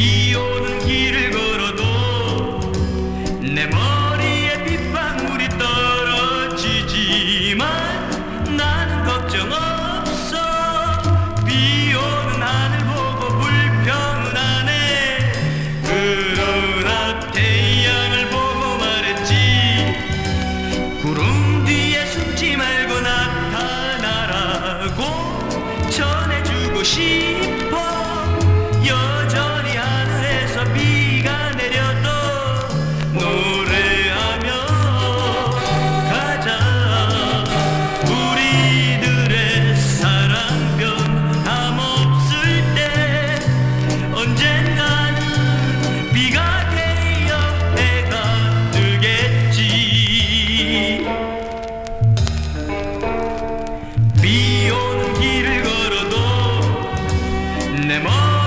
비 오는 길을 걸어도 내 머리에 빗방울이 떨어지지만 나는 걱정 없 Nemo.